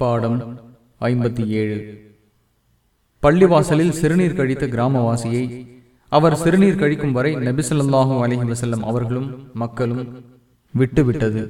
பாடம் ஐம்பத்தி ஏழு. பள்ளிவாசலில் சிறுநீர் கழித்த கிராமவாசியை அவர் சிறுநீர் கழிக்கும் வரை நபிசல்லாஹும் அலஹி வசல்லம் அவர்களும் மக்களும் விட்டுவிட்டது.